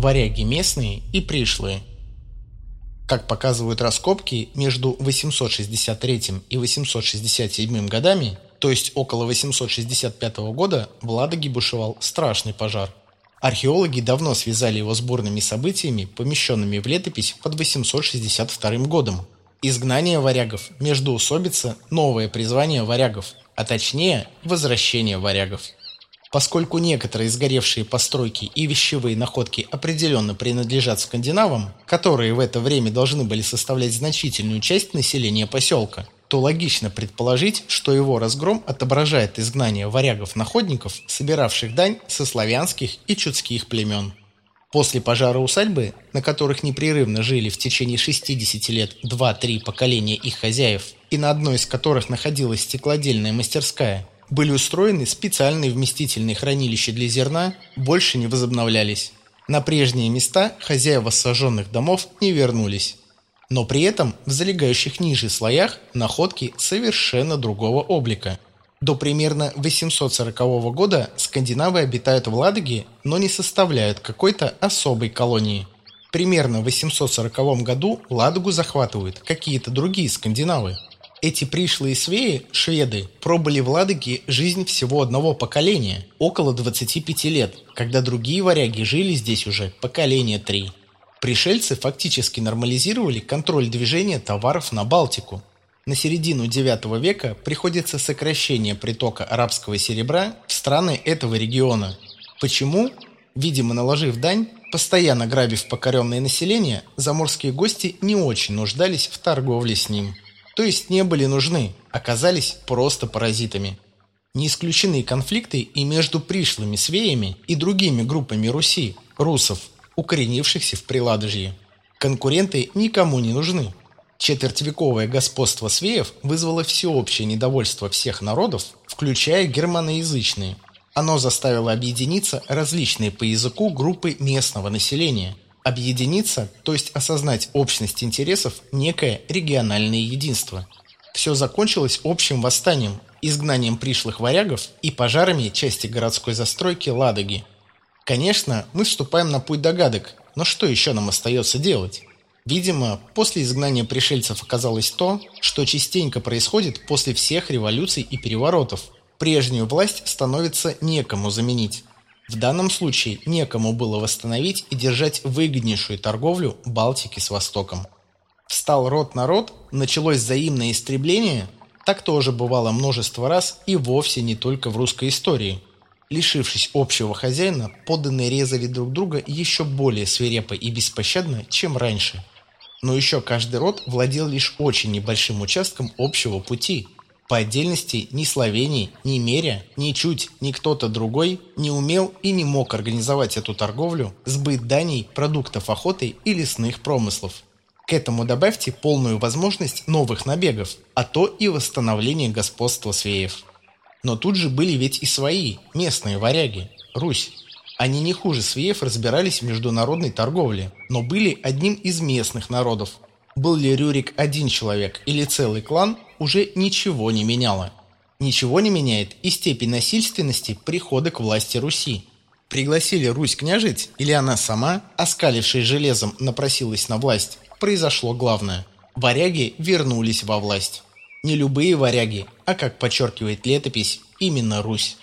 варяги местные и пришлые. Как показывают раскопки, между 863 и 867 годами, то есть около 865 года, в Ладоге бушевал страшный пожар. Археологи давно связали его с бурными событиями, помещенными в летопись под 862 годом. Изгнание варягов, междоусобица, новое призвание варягов, а точнее возвращение варягов. Поскольку некоторые сгоревшие постройки и вещевые находки определенно принадлежат скандинавам, которые в это время должны были составлять значительную часть населения поселка, то логично предположить, что его разгром отображает изгнание варягов-находников, собиравших дань со славянских и чудских племен. После пожара усадьбы, на которых непрерывно жили в течение 60 лет 2-3 поколения их хозяев, и на одной из которых находилась стеклодельная мастерская, были устроены специальные вместительные хранилища для зерна, больше не возобновлялись. На прежние места хозяева сожженных домов не вернулись. Но при этом в залегающих ниже слоях находки совершенно другого облика. До примерно 840 года скандинавы обитают в Ладоге, но не составляют какой-то особой колонии. Примерно в 840 году Ладогу захватывают какие-то другие скандинавы. Эти пришлые свеи, шведы, пробыли в Ладоге жизнь всего одного поколения, около 25 лет, когда другие варяги жили здесь уже поколение три. Пришельцы фактически нормализировали контроль движения товаров на Балтику. На середину IX века приходится сокращение притока арабского серебра в страны этого региона. Почему? Видимо, наложив дань, постоянно грабив покоренное население, заморские гости не очень нуждались в торговле с ним то есть не были нужны, оказались просто паразитами. Не исключены конфликты и между пришлыми свеями и другими группами Руси, русов, укоренившихся в Приладожье. Конкуренты никому не нужны. Четвертьвековое господство свеев вызвало всеобщее недовольство всех народов, включая германоязычные. Оно заставило объединиться различные по языку группы местного населения – Объединиться, то есть осознать общность интересов, некое региональное единство. Все закончилось общим восстанием, изгнанием пришлых варягов и пожарами части городской застройки Ладоги. Конечно, мы вступаем на путь догадок, но что еще нам остается делать? Видимо, после изгнания пришельцев оказалось то, что частенько происходит после всех революций и переворотов. Прежнюю власть становится некому заменить. В данном случае некому было восстановить и держать выгоднейшую торговлю Балтики с Востоком. Встал род на род, началось взаимное истребление, так тоже бывало множество раз и вовсе не только в русской истории. Лишившись общего хозяина, подданные резали друг друга еще более свирепо и беспощадно, чем раньше. Но еще каждый род владел лишь очень небольшим участком общего пути – по отдельности ни Словении, ни Мерия, ни Чуть, ни кто-то другой не умел и не мог организовать эту торговлю, сбыт даний, продуктов охоты и лесных промыслов. К этому добавьте полную возможность новых набегов, а то и восстановление господства свеев. Но тут же были ведь и свои, местные варяги, Русь. Они не хуже свеев разбирались в международной торговле, но были одним из местных народов, был ли Рюрик один человек или целый клан, уже ничего не меняло. Ничего не меняет и степень насильственности прихода к власти Руси. Пригласили Русь княжить, или она сама, оскалившись железом, напросилась на власть, произошло главное. Варяги вернулись во власть. Не любые варяги, а, как подчеркивает летопись, именно Русь.